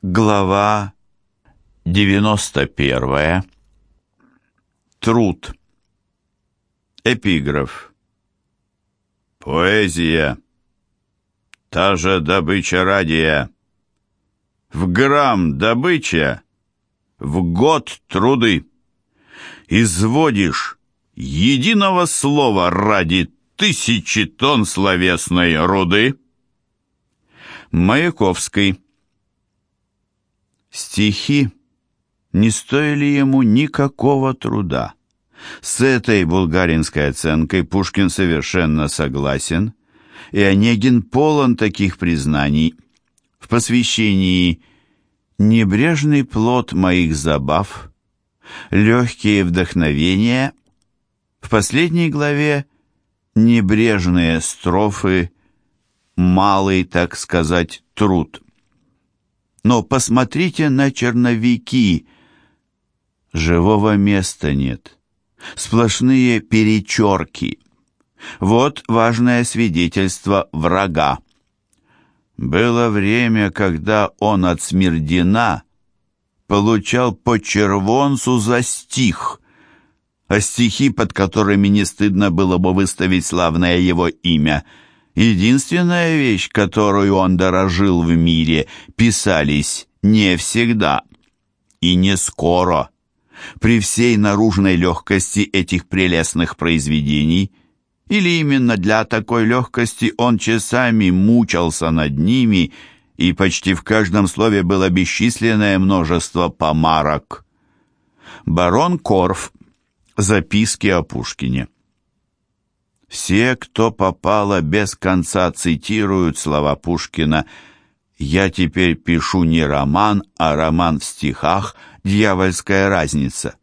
Глава 91. Труд. Эпиграф. Поэзия. Та же добыча радия. В грамм добыча, в год труды. Изводишь единого слова ради тысячи тонн словесной руды. Маяковский. Стихи не стоили ему никакого труда. С этой булгаринской оценкой Пушкин совершенно согласен, и Онегин полон таких признаний. В посвящении «Небрежный плод моих забав», «Легкие вдохновения», в последней главе «Небрежные строфы», «Малый, так сказать, труд». Но посмотрите на черновики. Живого места нет. Сплошные перечерки. Вот важное свидетельство врага. Было время, когда он от Смирдина получал по червонцу за стих, а стихи, под которыми не стыдно было бы выставить славное его имя — Единственная вещь, которую он дорожил в мире, писались не всегда и не скоро. При всей наружной легкости этих прелестных произведений, или именно для такой легкости он часами мучился над ними, и почти в каждом слове было бесчисленное множество помарок. Барон Корф. Записки о Пушкине. Все, кто попало, без конца цитируют слова Пушкина «Я теперь пишу не роман, а роман в стихах, дьявольская разница».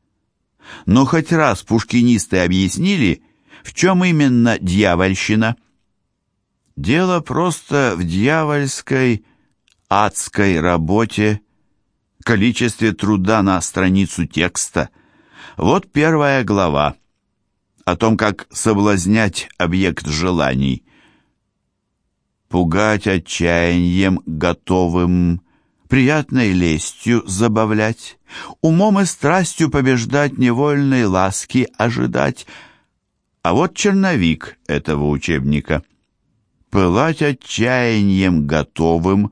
Но хоть раз пушкинисты объяснили, в чем именно дьявольщина? Дело просто в дьявольской, адской работе, количестве труда на страницу текста. Вот первая глава о том, как соблазнять объект желаний. Пугать отчаянием готовым, приятной лестью забавлять, умом и страстью побеждать невольной ласки ожидать. А вот черновик этого учебника. Пылать отчаянием готовым,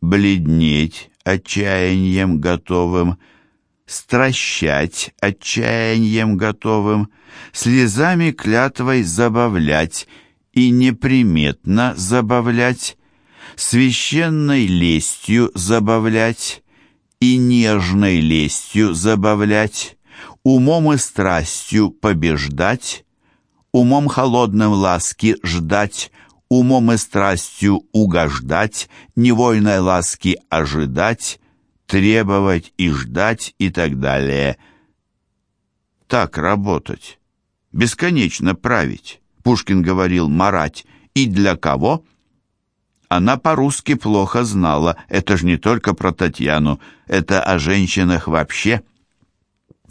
бледнеть отчаянием готовым — стращать отчаянием готовым, слезами клятвой забавлять и неприметно забавлять, священной лестью забавлять и нежной лестью забавлять, умом и страстью побеждать, умом холодным ласки ждать, умом и страстью угождать, невольной ласки ожидать, требовать и ждать и так далее. Так работать. Бесконечно править. Пушкин говорил «марать». И для кого? Она по-русски плохо знала. Это же не только про Татьяну, это о женщинах вообще.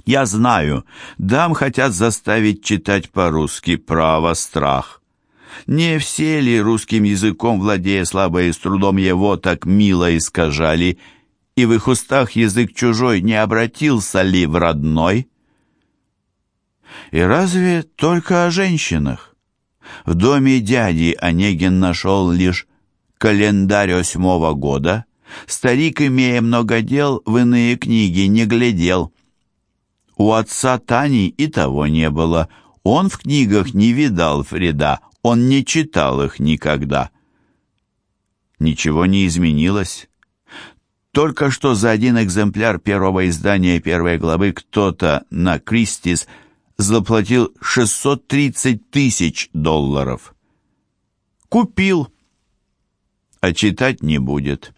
Я знаю, дам хотят заставить читать по-русски «право, страх». Не все ли русским языком, владея слабо и с трудом его, так мило искажали – и в их устах язык чужой не обратился ли в родной? И разве только о женщинах? В доме дяди Онегин нашел лишь календарь восьмого года. Старик, имея много дел, в иные книги не глядел. У отца Тани и того не было. Он в книгах не видал Фреда, он не читал их никогда. Ничего не изменилось. Только что за один экземпляр первого издания первой главы кто-то на Кристис заплатил 630 тысяч долларов. Купил, а читать не будет.